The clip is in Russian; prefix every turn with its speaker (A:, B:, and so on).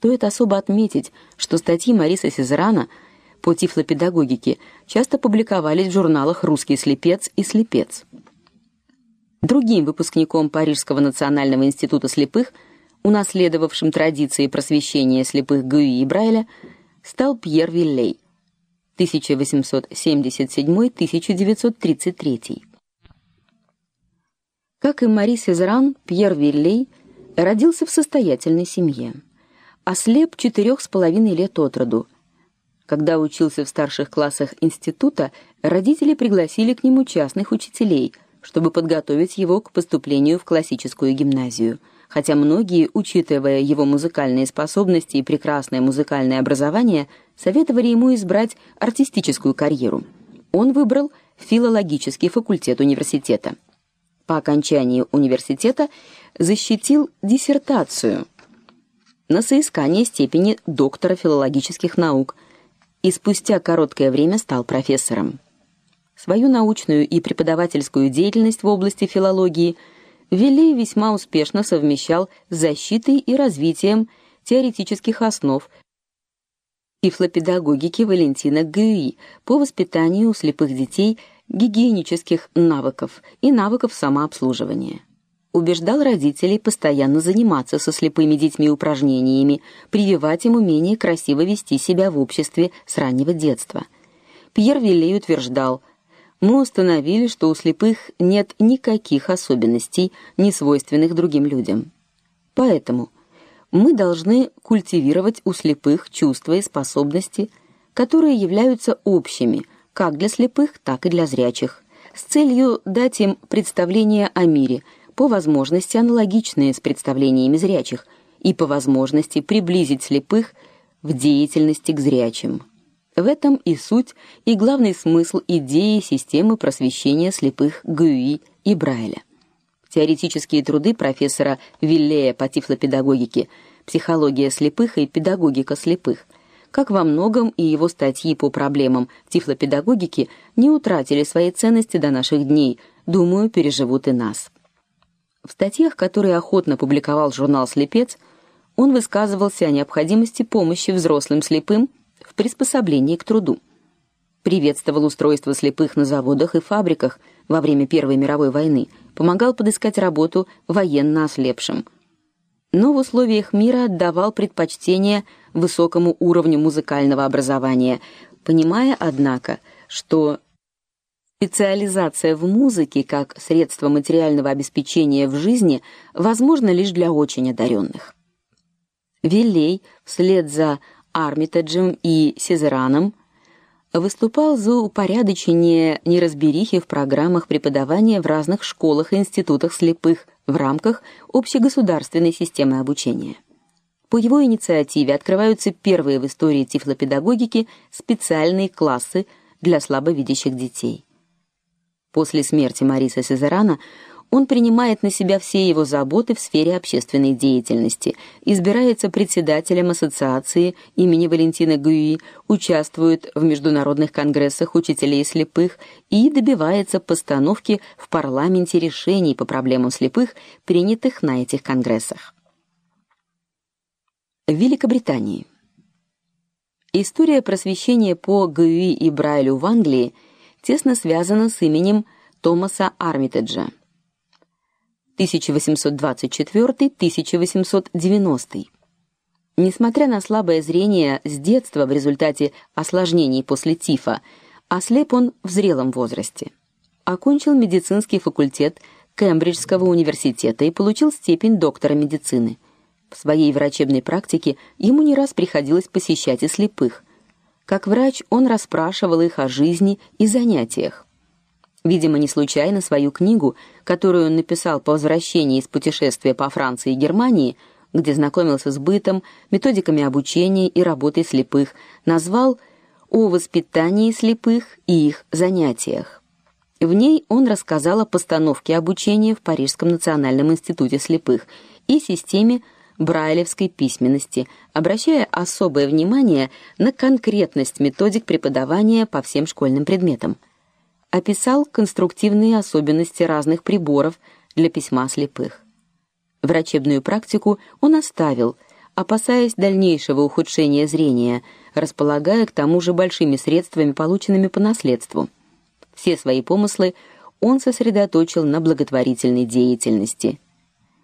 A: Стоит особо отметить, что статьи Мариса Сезерана по тифлопедагогике часто публиковались в журналах Русский слепец и Слепец. Другим выпускником Парижского национального института слепых, унаследовавшим традиции просвещения слепых Гюи и Брайля, стал Пьер Виллей 1877-1933. Как и Мари Сезеран, Пьер Виллей родился в состоятельной семье. Ослеп четырех с половиной лет от роду. Когда учился в старших классах института, родители пригласили к нему частных учителей – чтобы подготовить его к поступлению в классическую гимназию. Хотя многие, учитывая его музыкальные способности и прекрасное музыкальное образование, советовали ему избрать артистическую карьеру. Он выбрал филологический факультет университета. По окончании университета защитил диссертацию на соискание степени доктора филологических наук и спустя короткое время стал профессором. Свою научную и преподавательскую деятельность в области филологии Вилли весьма успешно совмещал с защитой и развитием теоретических основ тифлопедагогики Валентина Гюи по воспитанию у слепых детей гигиенических навыков и навыков самообслуживания. Убеждал родителей постоянно заниматься со слепыми детьми упражнениями, прививать им умение красиво вести себя в обществе с раннего детства. Пьер Вилли утверждал, мы установили, что у слепых нет никаких особенностей, не свойственных другим людям. Поэтому мы должны культивировать у слепых чувства и способности, которые являются общими как для слепых, так и для зрячих, с целью дать им представление о мире, по возможности аналогичные с представлениями зрячих, и по возможности приблизить слепых в деятельности к зрячим. В этом и суть, и главный смысл идеи системы просвещения слепых Гюи и Брайля. Теоретические труды профессора Виллея по тифлопедагогике «Психология слепых» и «Педагогика слепых», как во многом и его статьи по проблемам тифлопедагогики не утратили своей ценности до наших дней, думаю, переживут и нас. В статьях, которые охотно публиковал журнал Слепец, он высказывался о необходимости помощи взрослым слепым в приспособлении к труду. Приветствовал устройство слепых на заводах и фабриках во время Первой мировой войны, помогал подыскать работу военно ослепшим. Но в условиях мира отдавал предпочтение высокому уровню музыкального образования, понимая, однако, что специализация в музыке как средство материального обеспечения в жизни возможна лишь для очень одаренных. Виллей вслед за Армитеджем и Сезераном выступал за упорядочение неразберихи в программах преподавания в разных школах и институтах слепых в рамках общегосударственной системы обучения. По его инициативе открываются первые в истории тифлопедагогики специальные классы для слабовидящих детей. После смерти Мариса Сезерана он принимает на себя все его заботы в сфере общественной деятельности, избирается председателем ассоциации имени Валентина Гюи, участвует в международных конгрессах учителей слепых и добивается постановки в парламенте решений по проблемам слепых, принятых на этих конгрессах. В Великобритании История просвещения по Гюи и Брайлю в Англии тесно связана с именем Томаса Армитеджа. 1824-1890. Несмотря на слабое зрение с детства в результате осложнений после тифа, ослеп он в зрелом возрасте. Окончил медицинский факультет Кембриджского университета и получил степень доктора медицины. В своей врачебной практике ему не раз приходилось посещать и слепых. Как врач он расспрашивал их о жизни и занятиях. Видимо, не случайно свою книгу, которую он написал по возвращении из путешествия по Франции и Германии, где знакомился с бытом, методиками обучения и работой слепых, назвал «О воспитании слепых и их занятиях». В ней он рассказал о постановке обучения в Парижском национальном институте слепых и системе брайлевской письменности, обращая особое внимание на конкретность методик преподавания по всем школьным предметам описал конструктивные особенности разных приборов для письма слепых. Врачебную практику он оставил, опасаясь дальнейшего ухудшения зрения, располагая к тому же большими средствами, полученными по наследству. Все свои помыслы он сосредоточил на благотворительной деятельности –